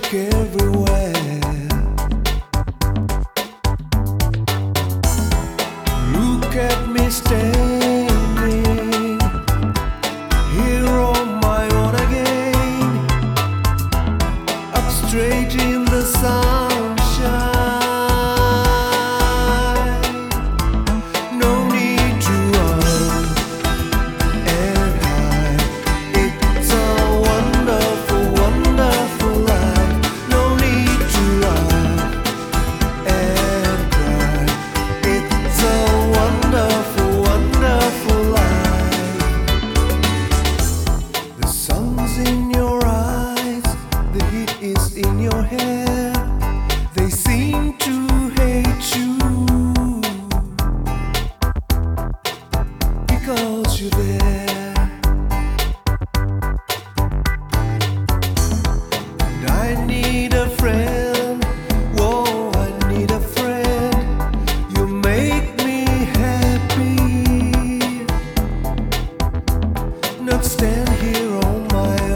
que your hair. They seem to hate you because you're there. And I need a friend. you make me happy not Stand here on my own.